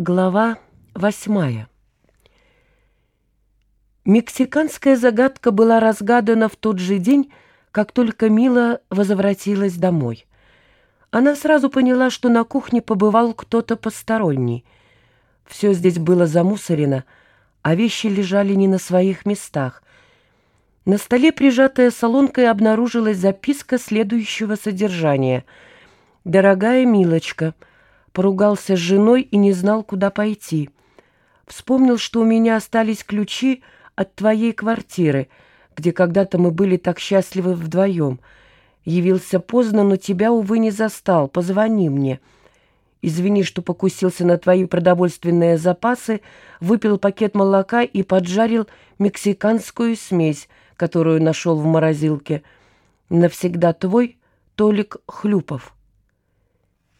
Глава восьмая Мексиканская загадка была разгадана в тот же день, как только Мила возвратилась домой. Она сразу поняла, что на кухне побывал кто-то посторонний. Все здесь было замусорено, а вещи лежали не на своих местах. На столе, прижатая солонкой, обнаружилась записка следующего содержания. «Дорогая Милочка», поругался с женой и не знал, куда пойти. Вспомнил, что у меня остались ключи от твоей квартиры, где когда-то мы были так счастливы вдвоем. Явился поздно, но тебя, увы, не застал. Позвони мне. Извини, что покусился на твои продовольственные запасы, выпил пакет молока и поджарил мексиканскую смесь, которую нашел в морозилке. Навсегда твой Толик Хлюпов.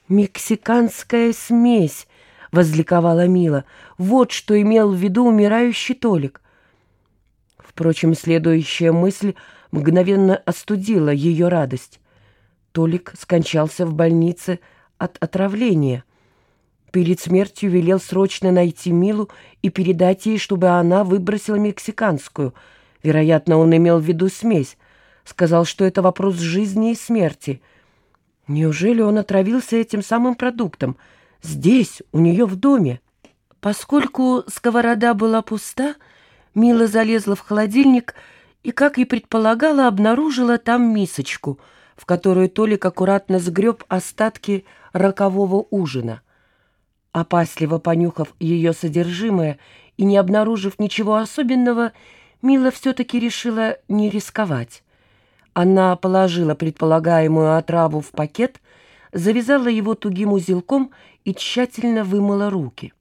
«Мексиканская смесь!» — возликовала Мила. «Вот что имел в виду умирающий Толик». Впрочем, следующая мысль мгновенно остудила ее радость. Толик скончался в больнице от отравления. Перед смертью велел срочно найти Милу и передать ей, чтобы она выбросила мексиканскую. Вероятно, он имел в виду смесь. Сказал, что это вопрос жизни и смерти — Неужели он отравился этим самым продуктом? Здесь, у нее в доме. Поскольку сковорода была пуста, Мила залезла в холодильник и, как и предполагала, обнаружила там мисочку, в которую Толик аккуратно сгреб остатки рокового ужина. Опасливо понюхав ее содержимое и не обнаружив ничего особенного, Мила все-таки решила не рисковать. Она положила предполагаемую отраву в пакет, завязала его тугим узелком и тщательно вымыла руки.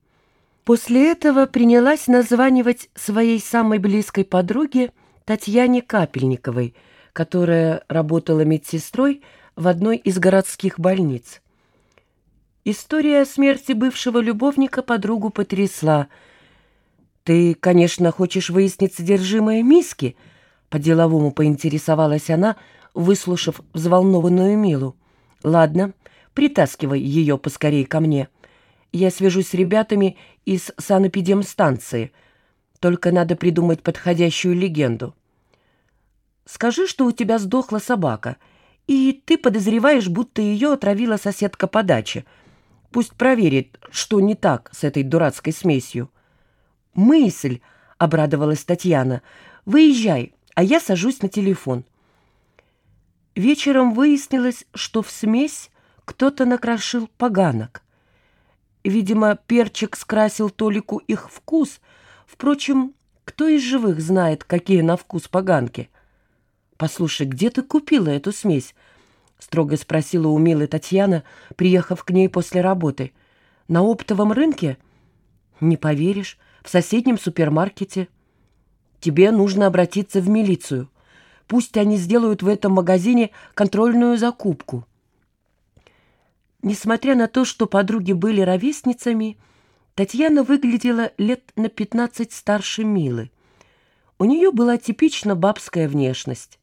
После этого принялась названивать своей самой близкой подруге Татьяне Капельниковой, которая работала медсестрой в одной из городских больниц. История о смерти бывшего любовника подругу потрясла. «Ты, конечно, хочешь выяснить содержимое миски?» По-деловому поинтересовалась она, выслушав взволнованную Милу. «Ладно, притаскивай ее поскорей ко мне. Я свяжусь с ребятами из санэпидемстанции. Только надо придумать подходящую легенду. Скажи, что у тебя сдохла собака, и ты подозреваешь, будто ее отравила соседка по даче. Пусть проверит, что не так с этой дурацкой смесью». «Мысль!» — обрадовалась Татьяна. «Выезжай, а я сажусь на телефон. Вечером выяснилось, что в смесь кто-то накрошил поганок. Видимо, перчик скрасил Толику их вкус. Впрочем, кто из живых знает, какие на вкус поганки? «Послушай, где ты купила эту смесь?» — строго спросила у Милы Татьяна, приехав к ней после работы. «На оптовом рынке?» «Не поверишь, в соседнем супермаркете». Тебе нужно обратиться в милицию. Пусть они сделают в этом магазине контрольную закупку. Несмотря на то, что подруги были ровесницами, Татьяна выглядела лет на пятнадцать старше Милы. У нее была типично бабская внешность.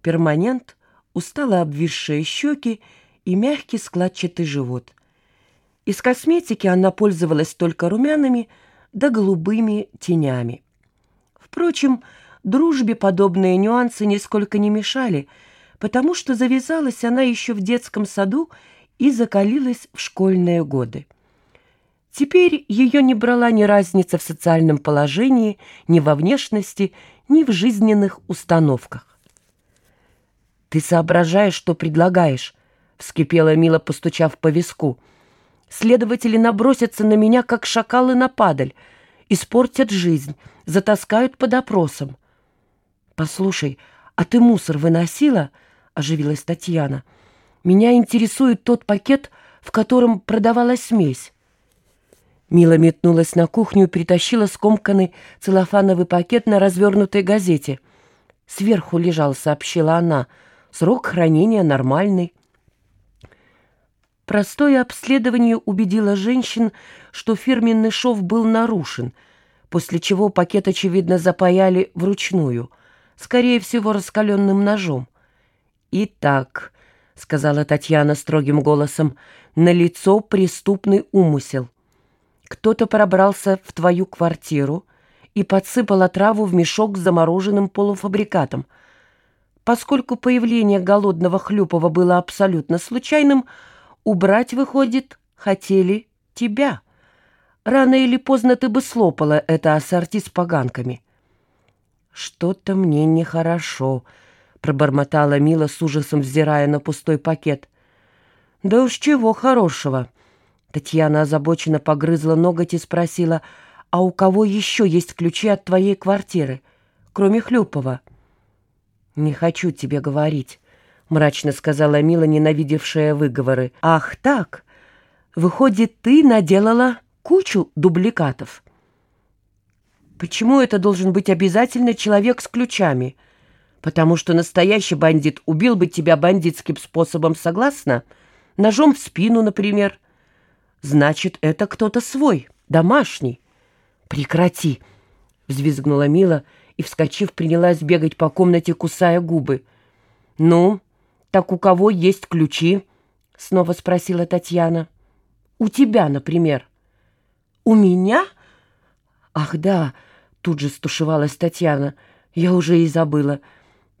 Перманент, устало обвисшие щеки и мягкий складчатый живот. Из косметики она пользовалась только румянами да голубыми тенями. Впрочем, дружбе подобные нюансы нисколько не мешали, потому что завязалась она еще в детском саду и закалилась в школьные годы. Теперь ее не брала ни разница в социальном положении, ни во внешности, ни в жизненных установках. «Ты соображаешь, что предлагаешь?» — вскипела Мила, постучав по виску. «Следователи набросятся на меня, как шакалы на падаль испортят жизнь, затаскают под опросом. «Послушай, а ты мусор выносила?» — оживилась Татьяна. «Меня интересует тот пакет, в котором продавалась смесь». Мила метнулась на кухню и притащила скомканный целлофановый пакет на развернутой газете. «Сверху лежал», — сообщила она. «Срок хранения нормальный». Простое обследование убедило женщин, что фирменный шов был нарушен, после чего пакет, очевидно, запаяли вручную, скорее всего, раскаленным ножом. «Итак», — сказала Татьяна строгим голосом, — «налицо преступный умысел. кто-то пробрался в твою квартиру и подсыпал отраву в мешок с замороженным полуфабрикатом. Поскольку появление голодного Хлюпова было абсолютно случайным, убрать, выходит, хотели тебя. Рано или поздно ты бы слопала это ассорти с поганками. «Что-то мне нехорошо», — пробормотала Мила с ужасом, взирая на пустой пакет. «Да уж чего хорошего!» Татьяна озабоченно погрызла ноготь и спросила, «А у кого еще есть ключи от твоей квартиры, кроме Хлюпова?» «Не хочу тебе говорить», — мрачно сказала Мила, ненавидевшая выговоры. «Ах так! Выходит, ты наделала кучу дубликатов». «Почему это должен быть обязательно человек с ключами?» «Потому что настоящий бандит убил бы тебя бандитским способом, согласна? Ножом в спину, например». Значит, это кто-то свой, домашний. Прекрати, взвизгнула Мила и, вскочив, принялась бегать по комнате, кусая губы. Ну, так у кого есть ключи? Снова спросила Татьяна. У тебя, например. У меня? Ах, да, тут же стушевалась Татьяна. Я уже и забыла.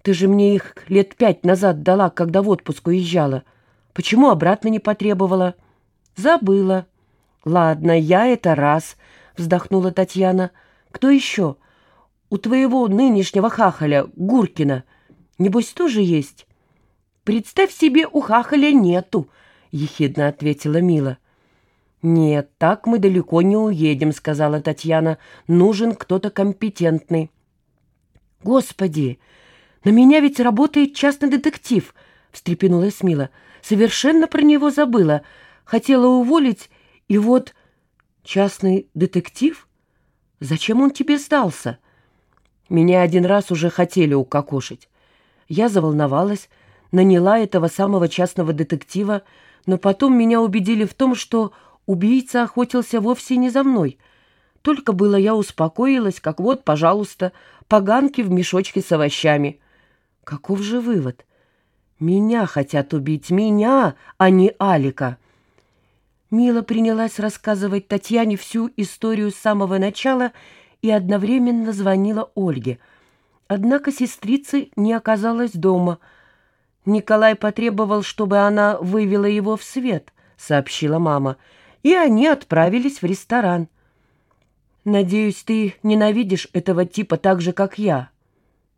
Ты же мне их лет пять назад дала, когда в отпуск уезжала. Почему обратно не потребовала?» «Забыла». «Ладно, я это раз», — вздохнула Татьяна. «Кто еще? У твоего нынешнего хахаля, Гуркина. Небось, тоже есть?» «Представь себе, у хахаля нету», — ехидно ответила Мила. «Нет, так мы далеко не уедем», — сказала Татьяна. «Нужен кто-то компетентный». «Господи, на меня ведь работает частный детектив», — встрепенулась Мила. «Совершенно про него забыла. Хотела уволить, и вот... Частный детектив? Зачем он тебе сдался? Меня один раз уже хотели укокошить. Я заволновалась, наняла этого самого частного детектива, но потом меня убедили в том, что убийца охотился вовсе не за мной. Только было я успокоилась, как вот, пожалуйста, поганки в мешочке с овощами. Каков же вывод? Меня хотят убить, меня, а не Алика. Мила принялась рассказывать Татьяне всю историю с самого начала и одновременно звонила Ольге. Однако сестрицы не оказалась дома. Николай потребовал, чтобы она вывела его в свет, сообщила мама, и они отправились в ресторан. «Надеюсь, ты ненавидишь этого типа так же, как я».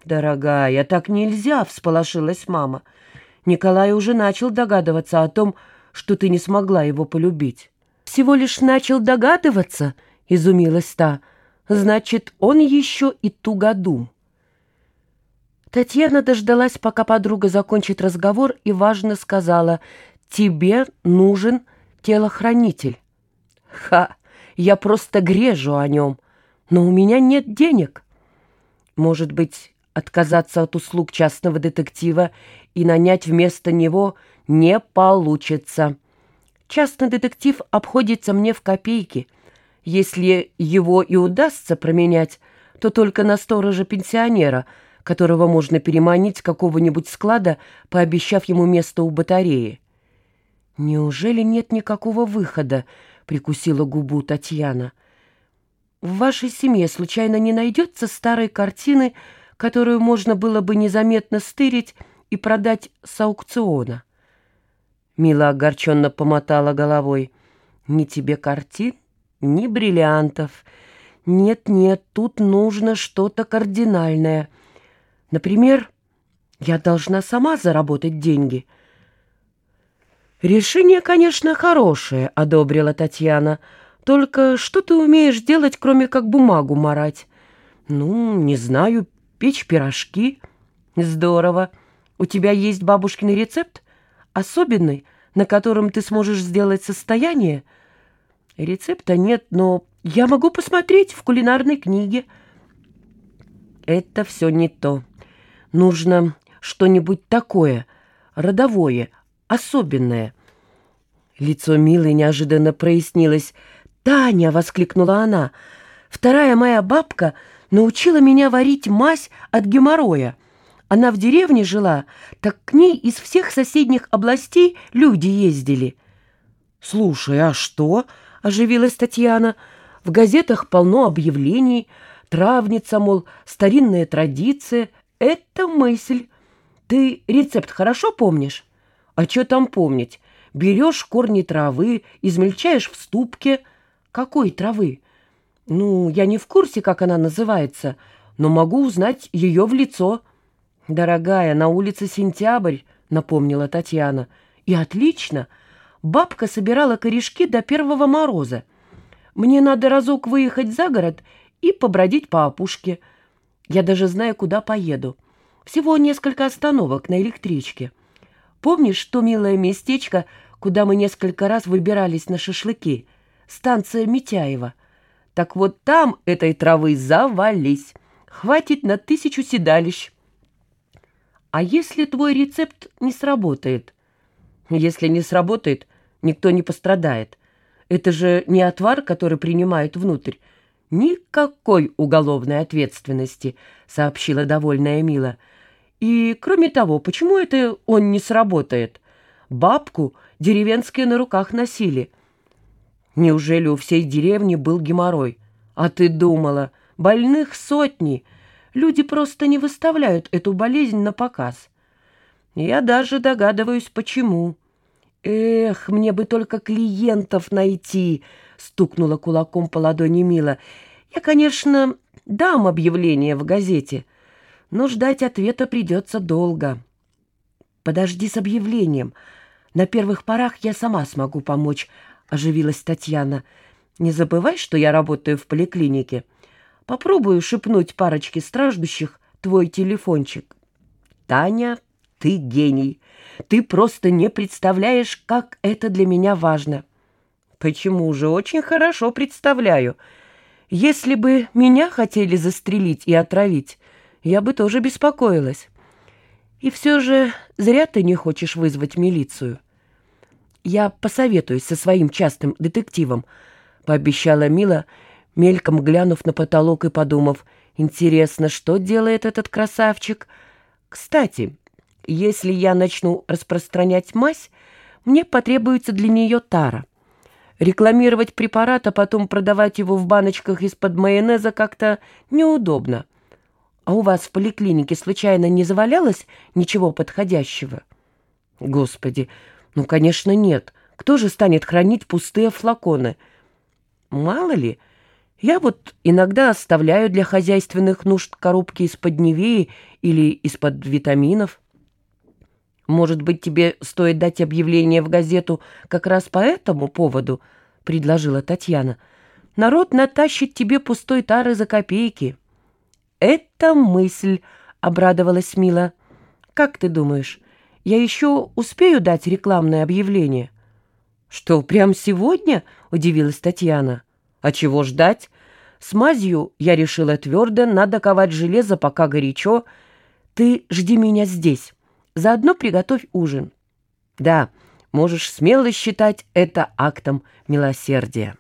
«Дорогая, так нельзя», — всполошилась мама. Николай уже начал догадываться о том, что ты не смогла его полюбить. Всего лишь начал догадываться, изумилась та. Значит, он еще и тугодум. Татьяна дождалась, пока подруга закончит разговор, и важно сказала, «Тебе нужен телохранитель». «Ха! Я просто грежу о нем, но у меня нет денег». «Может быть, отказаться от услуг частного детектива и нанять вместо него не получится. Частный детектив обходится мне в копейки. Если его и удастся променять, то только на сторожа-пенсионера, которого можно переманить с какого-нибудь склада, пообещав ему место у батареи. «Неужели нет никакого выхода?» — прикусила губу Татьяна. «В вашей семье случайно не найдется старой картины, которую можно было бы незаметно стырить и продать с аукциона?» Мила огорченно помотала головой. «Ни тебе картин, ни бриллиантов. Нет-нет, тут нужно что-то кардинальное. Например, я должна сама заработать деньги». «Решение, конечно, хорошее», — одобрила Татьяна. «Только что ты умеешь делать, кроме как бумагу марать?» «Ну, не знаю, печь пирожки». «Здорово. У тебя есть бабушкин рецепт? Особенный, на котором ты сможешь сделать состояние? Рецепта нет, но я могу посмотреть в кулинарной книге. Это все не то. Нужно что-нибудь такое, родовое, особенное. Лицо Милы неожиданно прояснилось. «Таня!» — воскликнула она. «Вторая моя бабка научила меня варить мазь от геморроя. Она в деревне жила, так к ней из всех соседних областей люди ездили. «Слушай, а что?» — оживилась Татьяна. «В газетах полно объявлений. Травница, мол, старинная традиция. Это мысль. Ты рецепт хорошо помнишь? А что там помнить? Берешь корни травы, измельчаешь в ступке. Какой травы? Ну, я не в курсе, как она называется, но могу узнать ее в лицо. Дорогая, на улице сентябрь, напомнила Татьяна. И отлично. Бабка собирала корешки до первого мороза. Мне надо разок выехать за город и побродить по опушке. Я даже знаю, куда поеду. Всего несколько остановок на электричке. Помнишь то милое местечко, куда мы несколько раз выбирались на шашлыки? Станция Митяева. Так вот там этой травы завались. Хватит на тысячу седалищ. А если твой рецепт не сработает? Если не сработает, никто не пострадает. Это же не отвар, который принимают внутрь. Никакой уголовной ответственности, сообщила довольная Мила. И, кроме того, почему это он не сработает? Бабку деревенские на руках носили. Неужели у всей деревни был геморрой? А ты думала, больных сотни. Люди просто не выставляют эту болезнь на показ. Я даже догадываюсь, почему. Эх, мне бы только клиентов найти, стукнула кулаком по ладони Мила. Я, конечно, дам объявление в газете, но ждать ответа придется долго. Подожди с объявлением. На первых порах я сама смогу помочь, оживилась Татьяна. Не забывай, что я работаю в поликлинике. Попробую шепнуть парочке страждущих твой телефончик. Таня, ты гений. Ты просто не представляешь, как это для меня важно. Почему же? Очень хорошо представляю. Если бы меня хотели застрелить и отравить, я бы тоже беспокоилась. И все же зря ты не хочешь вызвать милицию. Я посоветуюсь со своим частным детективом, пообещала Мила, мельком глянув на потолок и подумав, интересно, что делает этот красавчик. Кстати, если я начну распространять мазь, мне потребуется для нее тара. Рекламировать препарат, а потом продавать его в баночках из-под майонеза как-то неудобно. А у вас в поликлинике случайно не завалялось ничего подходящего? Господи, ну, конечно, нет. Кто же станет хранить пустые флаконы? Мало ли, я вот иногда оставляю для хозяйственных нужд коробки из-под Невеи или из-под витаминов. Может быть, тебе стоит дать объявление в газету как раз по этому поводу, предложила Татьяна. Народ натащит тебе пустой тары за копейки. «Это мысль», — обрадовалась Мила. «Как ты думаешь, я еще успею дать рекламное объявление?» «Что, прямо сегодня?» — удивилась Татьяна. «А чего ждать? С мазью я решила твердо, надо ковать железо, пока горячо. Ты жди меня здесь. Заодно приготовь ужин». «Да, можешь смело считать это актом милосердия».